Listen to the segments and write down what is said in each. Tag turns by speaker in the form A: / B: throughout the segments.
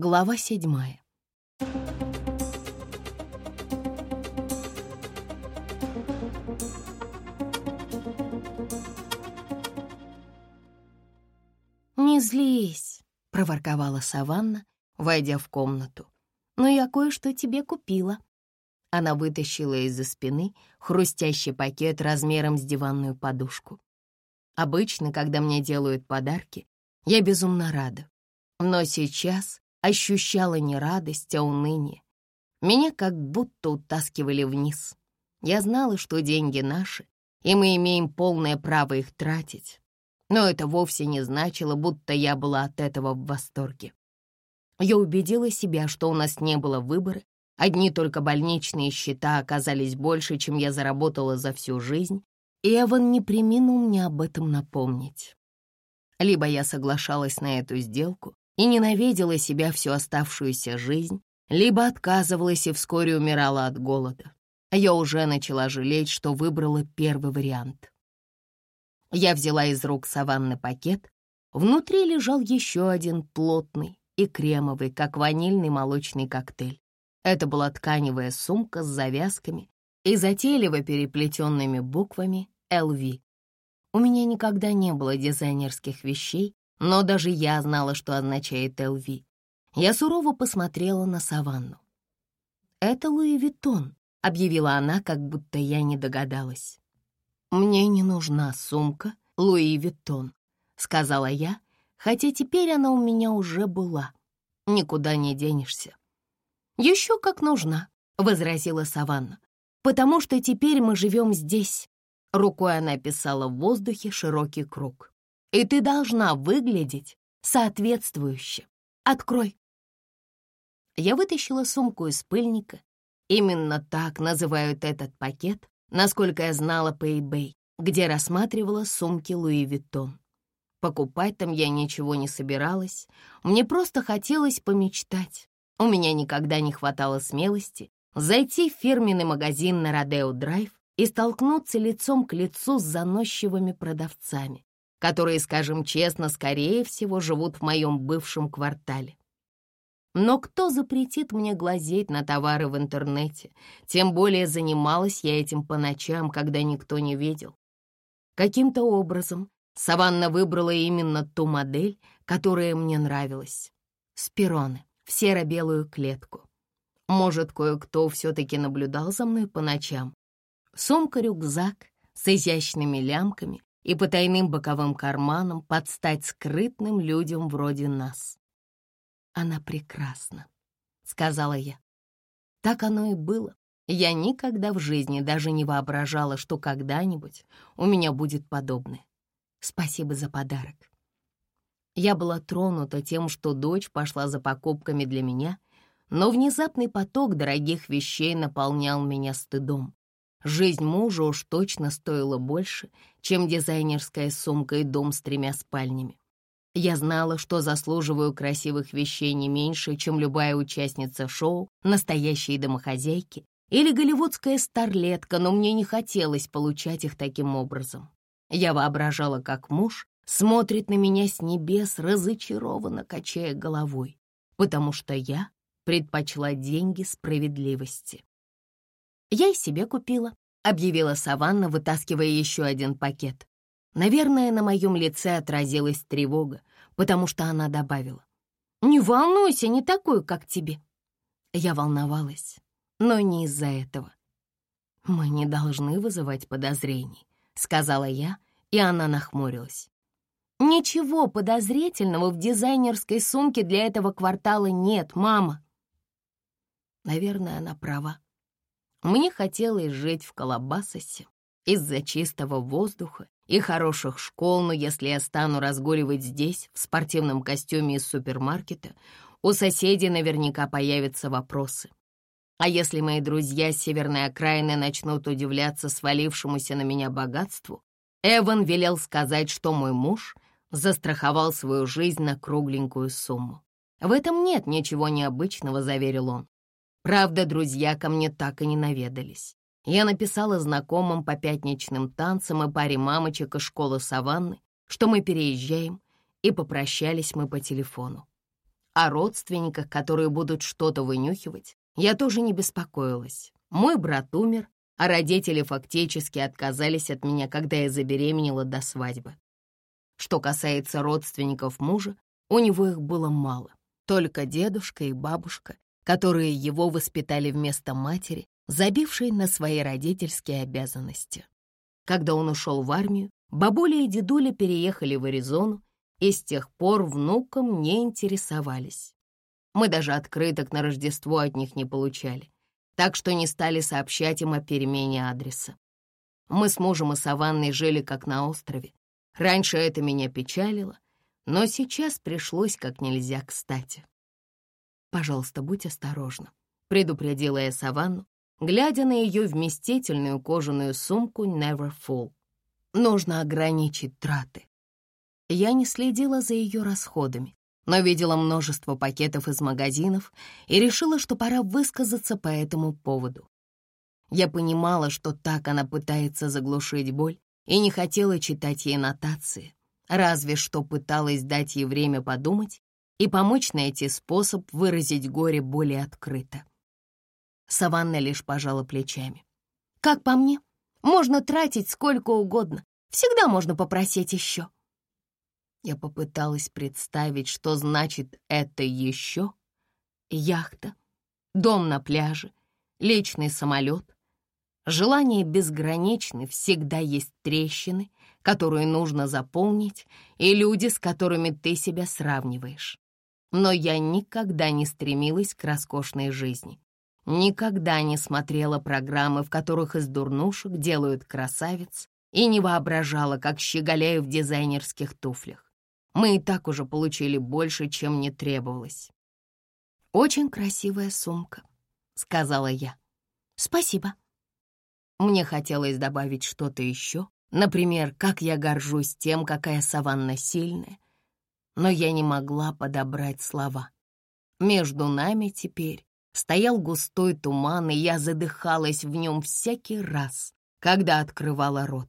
A: Глава седьмая. «Не злись», — проворковала Саванна, войдя в комнату. «Но я кое-что тебе купила». Она вытащила из-за спины хрустящий пакет размером с диванную подушку. Обычно, когда мне делают подарки, я безумно рада. Но сейчас ощущала не радость, а уныние. Меня как будто утаскивали вниз. Я знала, что деньги наши, и мы имеем полное право их тратить. Но это вовсе не значило, будто я была от этого в восторге. Я убедила себя, что у нас не было выбора, одни только больничные счета оказались больше, чем я заработала за всю жизнь, и Эван не приминул мне об этом напомнить. Либо я соглашалась на эту сделку и ненавидела себя всю оставшуюся жизнь, либо отказывалась и вскоре умирала от голода. Я уже начала жалеть, что выбрала первый вариант. Я взяла из рук саванны пакет. Внутри лежал еще один плотный и кремовый, как ванильный молочный коктейль. Это была тканевая сумка с завязками и затейливо переплетенными буквами «LV». У меня никогда не было дизайнерских вещей, но даже я знала, что означает «LV». Я сурово посмотрела на Саванну. «Это Луи Виттон», — объявила она, как будто я не догадалась. «Мне не нужна сумка Луи Виттон», — сказала я, хотя теперь она у меня уже была. Никуда не денешься. «Еще как нужна», — возразила Саванна, «потому что теперь мы живем здесь». Рукой она писала в воздухе широкий круг. «И ты должна выглядеть соответствующе. Открой». Я вытащила сумку из пыльника. Именно так называют этот пакет, насколько я знала по eBay, где рассматривала сумки Луи Виттон. Покупать там я ничего не собиралась, мне просто хотелось помечтать. У меня никогда не хватало смелости зайти в фирменный магазин на Родео Драйв и столкнуться лицом к лицу с заносчивыми продавцами, которые, скажем честно, скорее всего, живут в моем бывшем квартале. Но кто запретит мне глазеть на товары в интернете? Тем более занималась я этим по ночам, когда никто не видел. Каким-то образом Саванна выбрала именно ту модель, которая мне нравилась. Спироны в серо-белую клетку. Может, кое-кто все-таки наблюдал за мной по ночам. Сумка-рюкзак с изящными лямками и потайным боковым карманом под стать скрытным людям вроде нас. «Она прекрасна», — сказала я. Так оно и было. Я никогда в жизни даже не воображала, что когда-нибудь у меня будет подобное. Спасибо за подарок. Я была тронута тем, что дочь пошла за покупками для меня, но внезапный поток дорогих вещей наполнял меня стыдом. Жизнь мужа уж точно стоила больше, чем дизайнерская сумка и дом с тремя спальнями. Я знала, что заслуживаю красивых вещей не меньше, чем любая участница шоу «Настоящие домохозяйки» или голливудская старлетка, но мне не хотелось получать их таким образом. Я воображала, как муж смотрит на меня с небес, разочарованно качая головой, потому что я предпочла деньги справедливости. «Я и себе купила», — объявила Саванна, вытаскивая еще один пакет. Наверное, на моем лице отразилась тревога, потому что она добавила. «Не волнуйся, не такую, как тебе». Я волновалась, но не из-за этого. «Мы не должны вызывать подозрений», — сказала я, и она нахмурилась. «Ничего подозрительного в дизайнерской сумке для этого квартала нет, мама». Наверное, она права. Мне хотелось жить в Колобасосе из-за чистого воздуха и хороших школ, но если я стану разгуливать здесь, в спортивном костюме из супермаркета, у соседей наверняка появятся вопросы. А если мои друзья с северной окраины начнут удивляться свалившемуся на меня богатству, Эван велел сказать, что мой муж застраховал свою жизнь на кругленькую сумму. В этом нет ничего необычного, заверил он. Правда, друзья ко мне так и не наведались. Я написала знакомым по пятничным танцам и паре мамочек из школы Саванны, что мы переезжаем, и попрощались мы по телефону. О родственниках, которые будут что-то вынюхивать, я тоже не беспокоилась. Мой брат умер, а родители фактически отказались от меня, когда я забеременела до свадьбы. Что касается родственников мужа, у него их было мало. Только дедушка и бабушка, которые его воспитали вместо матери, забившей на свои родительские обязанности. Когда он ушел в армию, бабуля и дедуля переехали в Аризону, и с тех пор внукам не интересовались. Мы даже открыток на Рождество от них не получали, так что не стали сообщать им о перемене адреса. Мы с мужем и Саванной жили как на острове. Раньше это меня печалило, но сейчас пришлось как нельзя кстати. «Пожалуйста, будь осторожна», — предупредила я Саванну, глядя на ее вместительную кожаную сумку Never Full. «Нужно ограничить траты». Я не следила за ее расходами, но видела множество пакетов из магазинов и решила, что пора высказаться по этому поводу. Я понимала, что так она пытается заглушить боль, и не хотела читать ей нотации, разве что пыталась дать ей время подумать и помочь найти способ выразить горе более открыто. Саванна лишь пожала плечами. «Как по мне, можно тратить сколько угодно. Всегда можно попросить еще». Я попыталась представить, что значит это еще. Яхта, дом на пляже, личный самолет. Желание безграничны, всегда есть трещины, которые нужно заполнить, и люди, с которыми ты себя сравниваешь но я никогда не стремилась к роскошной жизни. Никогда не смотрела программы, в которых из дурнушек делают красавиц, и не воображала, как щеголяю в дизайнерских туфлях. Мы и так уже получили больше, чем мне требовалось. «Очень красивая сумка», — сказала я. «Спасибо». Мне хотелось добавить что-то еще, например, как я горжусь тем, какая саванна сильная, но я не могла подобрать слова. Между нами теперь стоял густой туман, и я задыхалась в нем всякий раз, когда открывала рот.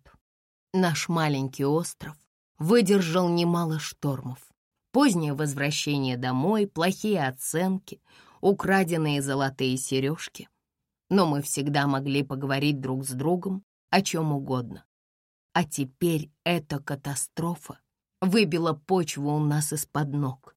A: Наш маленький остров выдержал немало штормов. Позднее возвращение домой, плохие оценки, украденные золотые сережки. Но мы всегда могли поговорить друг с другом о чем угодно. А теперь эта катастрофа выбила почву у нас из-под ног.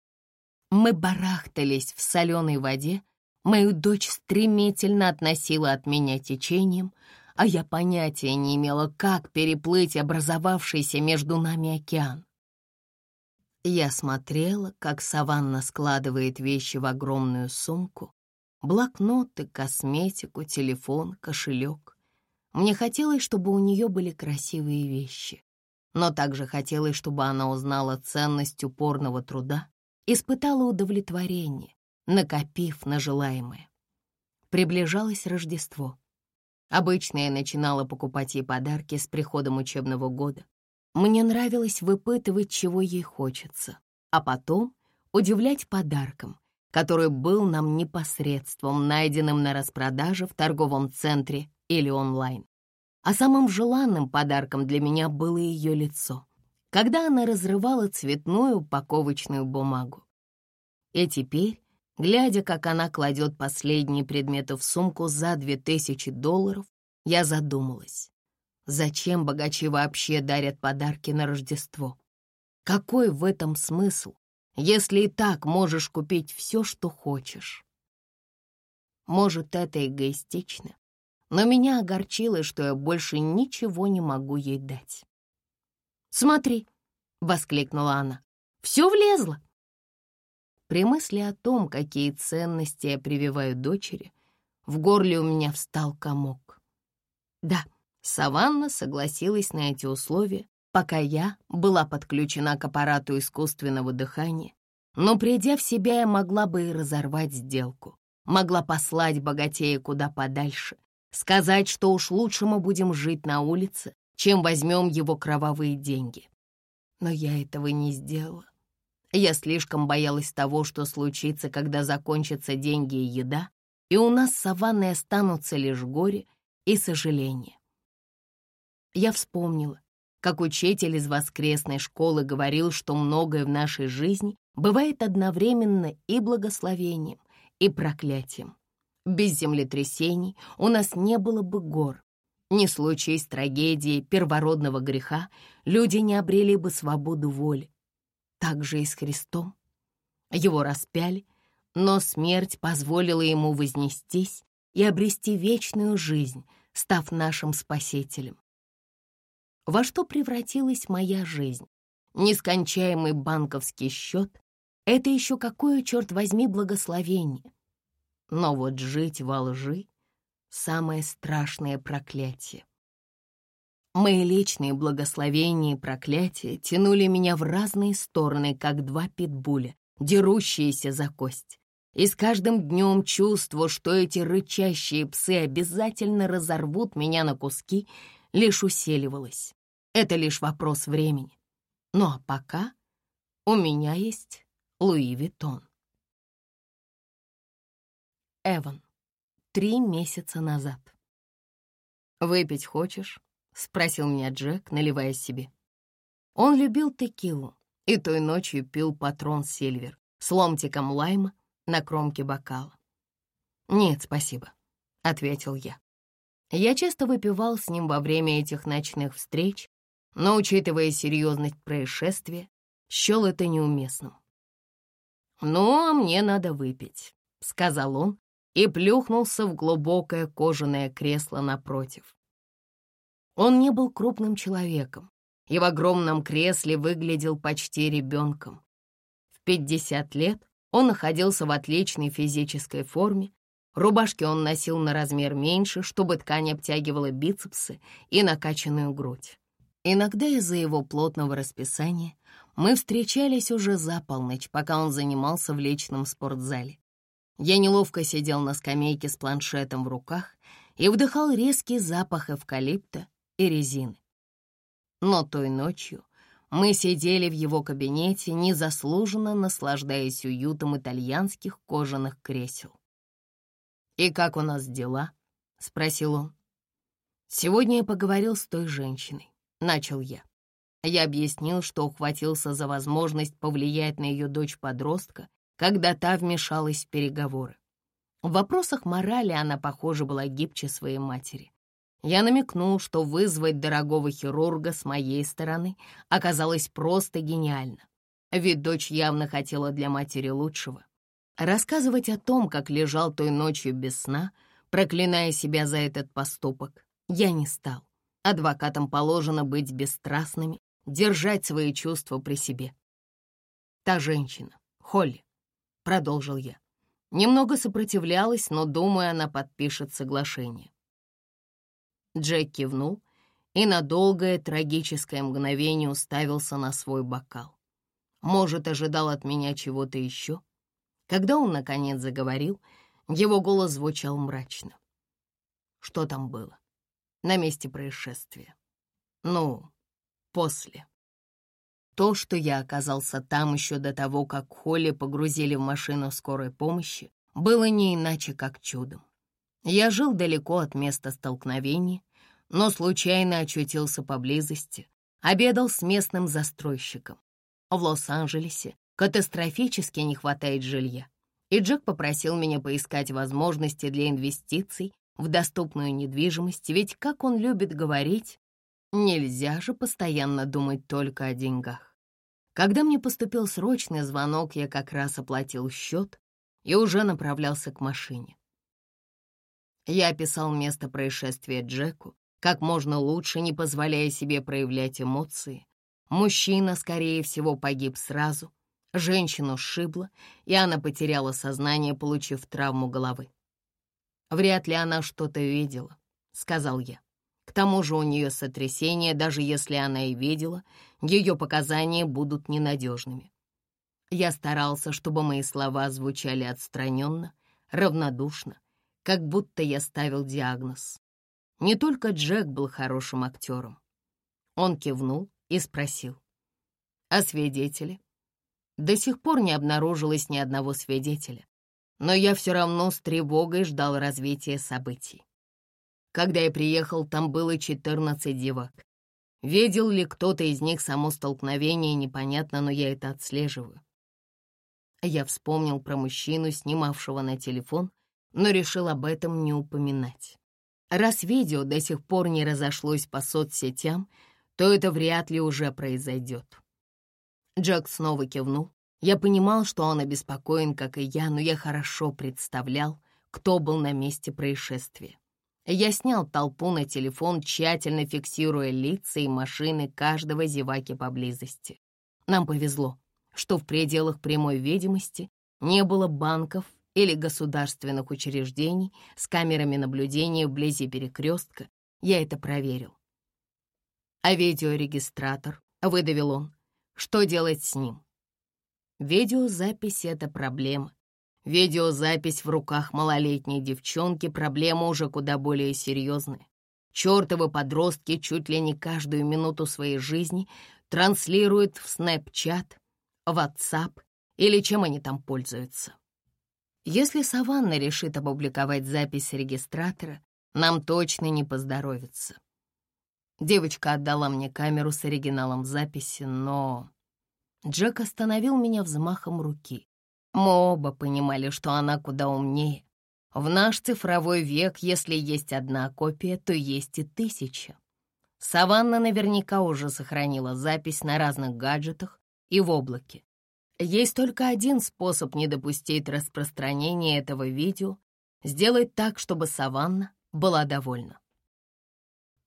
A: Мы барахтались в соленой воде, мою дочь стремительно относила от меня течением, а я понятия не имела, как переплыть образовавшийся между нами океан. Я смотрела, как Саванна складывает вещи в огромную сумку, блокноты, косметику, телефон, кошелек. Мне хотелось, чтобы у нее были красивые вещи но также хотелось, чтобы она узнала ценность упорного труда, испытала удовлетворение, накопив на желаемое. Приближалось Рождество. Обычно я начинала покупать ей подарки с приходом учебного года. Мне нравилось выпытывать, чего ей хочется, а потом удивлять подарком, который был нам непосредством, найденным на распродаже в торговом центре или онлайн а самым желанным подарком для меня было ее лицо, когда она разрывала цветную упаковочную бумагу. И теперь, глядя, как она кладет последние предметы в сумку за две тысячи долларов, я задумалась, зачем богачи вообще дарят подарки на Рождество? Какой в этом смысл, если и так можешь купить все, что хочешь? Может, это эгоистично, но меня огорчило, что я больше ничего не могу ей дать. «Смотри!» — воскликнула она. «Все влезло!» При мысли о том, какие ценности я прививаю дочери, в горле у меня встал комок. Да, Саванна согласилась на эти условия, пока я была подключена к аппарату искусственного дыхания, но придя в себя, я могла бы и разорвать сделку, могла послать богатея куда подальше, Сказать, что уж лучше мы будем жить на улице, чем возьмем его кровавые деньги. Но я этого не сделала. Я слишком боялась того, что случится, когда закончатся деньги и еда, и у нас с Саванной останутся лишь горе и сожаление. Я вспомнила, как учитель из воскресной школы говорил, что многое в нашей жизни бывает одновременно и благословением, и проклятием. Без землетрясений у нас не было бы гор. Не случись трагедии первородного греха, люди не обрели бы свободу воли. Так же и с Христом. Его распяли, но смерть позволила ему вознестись и обрести вечную жизнь, став нашим спасителем. Во что превратилась моя жизнь? Нескончаемый банковский счет — это еще какое, черт возьми, благословение. Но вот жить во лжи — самое страшное проклятие. Мои личные благословения и проклятия тянули меня в разные стороны, как два питбуля, дерущиеся за кость. И с каждым днем чувство, что эти рычащие псы обязательно разорвут меня на куски, лишь усиливалось. Это лишь вопрос времени. Ну а пока у меня есть Луи Виттон. Эван. Три месяца назад. «Выпить хочешь?» — спросил меня Джек, наливая себе. Он любил текилу и той ночью пил патрон Сильвер с ломтиком лайма на кромке бокала. «Нет, спасибо», — ответил я. Я часто выпивал с ним во время этих ночных встреч, но, учитывая серьезность происшествия, счел это неуместным. «Ну, а мне надо выпить», — сказал он, и плюхнулся в глубокое кожаное кресло напротив. Он не был крупным человеком и в огромном кресле выглядел почти ребенком. В 50 лет он находился в отличной физической форме, рубашки он носил на размер меньше, чтобы ткань обтягивала бицепсы и накачанную грудь. Иногда из-за его плотного расписания мы встречались уже за полночь, пока он занимался в личном спортзале. Я неловко сидел на скамейке с планшетом в руках и вдыхал резкий запах эвкалипта и резины. Но той ночью мы сидели в его кабинете, незаслуженно наслаждаясь уютом итальянских кожаных кресел. «И как у нас дела?» — спросил он. «Сегодня я поговорил с той женщиной», — начал я. Я объяснил, что ухватился за возможность повлиять на ее дочь-подростка когда та вмешалась в переговоры. В вопросах морали она, похоже, была гибче своей матери. Я намекнул, что вызвать дорогого хирурга с моей стороны оказалось просто гениально, ведь дочь явно хотела для матери лучшего. Рассказывать о том, как лежал той ночью без сна, проклиная себя за этот поступок, я не стал. Адвокатам положено быть бесстрастными, держать свои чувства при себе. Та женщина, Холли, — продолжил я. Немного сопротивлялась, но, думаю, она подпишет соглашение. Джек кивнул и на долгое трагическое мгновение уставился на свой бокал. Может, ожидал от меня чего-то еще? Когда он, наконец, заговорил, его голос звучал мрачно. Что там было? На месте происшествия. Ну, после. То, что я оказался там еще до того, как Холли погрузили в машину скорой помощи, было не иначе, как чудом. Я жил далеко от места столкновения, но случайно очутился поблизости, обедал с местным застройщиком. В Лос-Анджелесе катастрофически не хватает жилья, и Джек попросил меня поискать возможности для инвестиций в доступную недвижимость, ведь, как он любит говорить, Нельзя же постоянно думать только о деньгах. Когда мне поступил срочный звонок, я как раз оплатил счет и уже направлялся к машине. Я описал место происшествия Джеку, как можно лучше, не позволяя себе проявлять эмоции. Мужчина, скорее всего, погиб сразу, женщину сшибло, и она потеряла сознание, получив травму головы. «Вряд ли она что-то видела», — сказал я. К тому же у нее сотрясение, даже если она и видела, ее показания будут ненадежными. Я старался, чтобы мои слова звучали отстраненно, равнодушно, как будто я ставил диагноз. Не только Джек был хорошим актером. Он кивнул и спросил. «А свидетели?» До сих пор не обнаружилось ни одного свидетеля, но я все равно с тревогой ждал развития событий. Когда я приехал, там было 14 девок. Видел ли кто-то из них само столкновение, непонятно, но я это отслеживаю. Я вспомнил про мужчину, снимавшего на телефон, но решил об этом не упоминать. Раз видео до сих пор не разошлось по соцсетям, то это вряд ли уже произойдет. Джек снова кивнул. Я понимал, что он обеспокоен, как и я, но я хорошо представлял, кто был на месте происшествия. Я снял толпу на телефон, тщательно фиксируя лица и машины каждого зеваки поблизости. Нам повезло, что в пределах прямой видимости не было банков или государственных учреждений с камерами наблюдения вблизи перекрестка. Я это проверил. А видеорегистратор, выдавил он, что делать с ним? Видеозапись — это проблема. Видеозапись в руках малолетней девчонки — проблема уже куда более серьезная. Чёртовы подростки чуть ли не каждую минуту своей жизни транслируют в Snapchat, WhatsApp или чем они там пользуются. Если Саванна решит опубликовать запись регистратора, нам точно не поздоровится. Девочка отдала мне камеру с оригиналом записи, но... Джек остановил меня взмахом руки. Мы оба понимали, что она куда умнее. В наш цифровой век, если есть одна копия, то есть и тысяча. Саванна наверняка уже сохранила запись на разных гаджетах и в облаке. Есть только один способ не допустить распространения этого видео — сделать так, чтобы Саванна была довольна.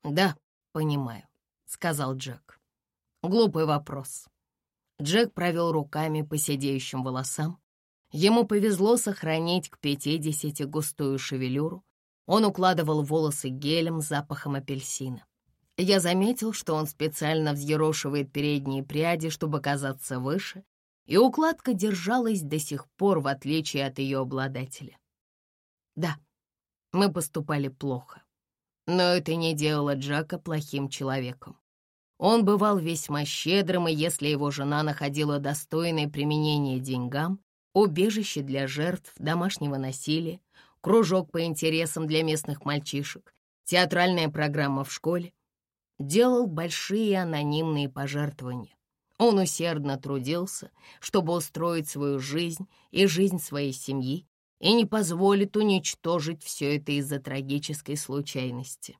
A: «Да, понимаю», — сказал Джек. «Глупый вопрос». Джек провел руками по сидеющим волосам. Ему повезло сохранить к пятидесяти густую шевелюру. Он укладывал волосы гелем с запахом апельсина. Я заметил, что он специально взъерошивает передние пряди, чтобы казаться выше, и укладка держалась до сих пор, в отличие от ее обладателя. Да, мы поступали плохо, но это не делало Джака плохим человеком. Он бывал весьма щедрым, и если его жена находила достойное применение деньгам, убежище для жертв домашнего насилия, кружок по интересам для местных мальчишек, театральная программа в школе, делал большие анонимные пожертвования. Он усердно трудился, чтобы устроить свою жизнь и жизнь своей семьи, и не позволит уничтожить все это из-за трагической случайности.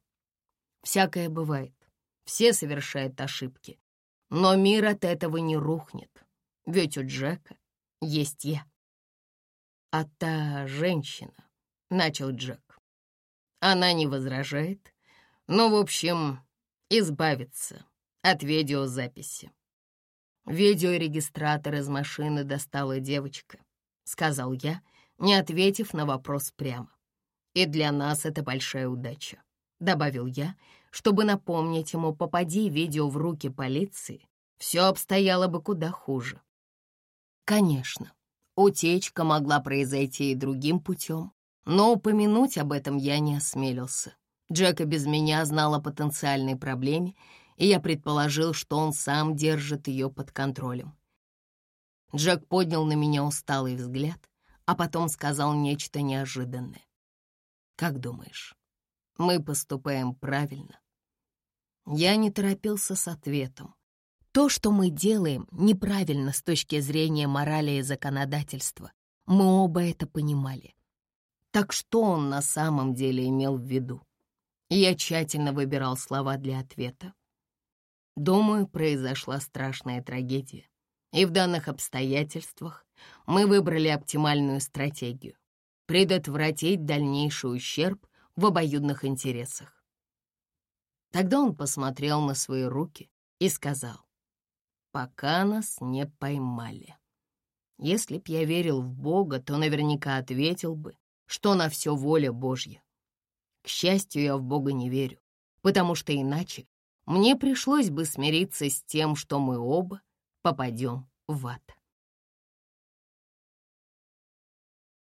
A: Всякое бывает. Все совершают ошибки. Но мир от этого не рухнет. Ведь у Джека есть я. А та женщина, — начал Джек, — она не возражает, но, в общем, избавиться от видеозаписи. Видеорегистратор из машины достала девочка, — сказал я, не ответив на вопрос прямо. И для нас это большая удача, — добавил я, чтобы напомнить ему, попади видео в руки полиции, все обстояло бы куда хуже. Конечно, утечка могла произойти и другим путем, но упомянуть об этом я не осмелился. Джека без меня знал о потенциальной проблеме, и я предположил, что он сам держит ее под контролем. Джек поднял на меня усталый взгляд, а потом сказал нечто неожиданное. «Как думаешь, мы поступаем правильно?» Я не торопился с ответом. То, что мы делаем, неправильно с точки зрения морали и законодательства. Мы оба это понимали. Так что он на самом деле имел в виду? Я тщательно выбирал слова для ответа. Думаю, произошла страшная трагедия. И в данных обстоятельствах мы выбрали оптимальную стратегию — предотвратить дальнейший ущерб в обоюдных интересах. Тогда он посмотрел на свои руки и сказал, «Пока нас не поймали. Если б я верил в Бога, то наверняка ответил бы, что на все воля Божья. К счастью, я в Бога не верю, потому что иначе мне пришлось бы смириться с тем, что мы оба попадем в ад».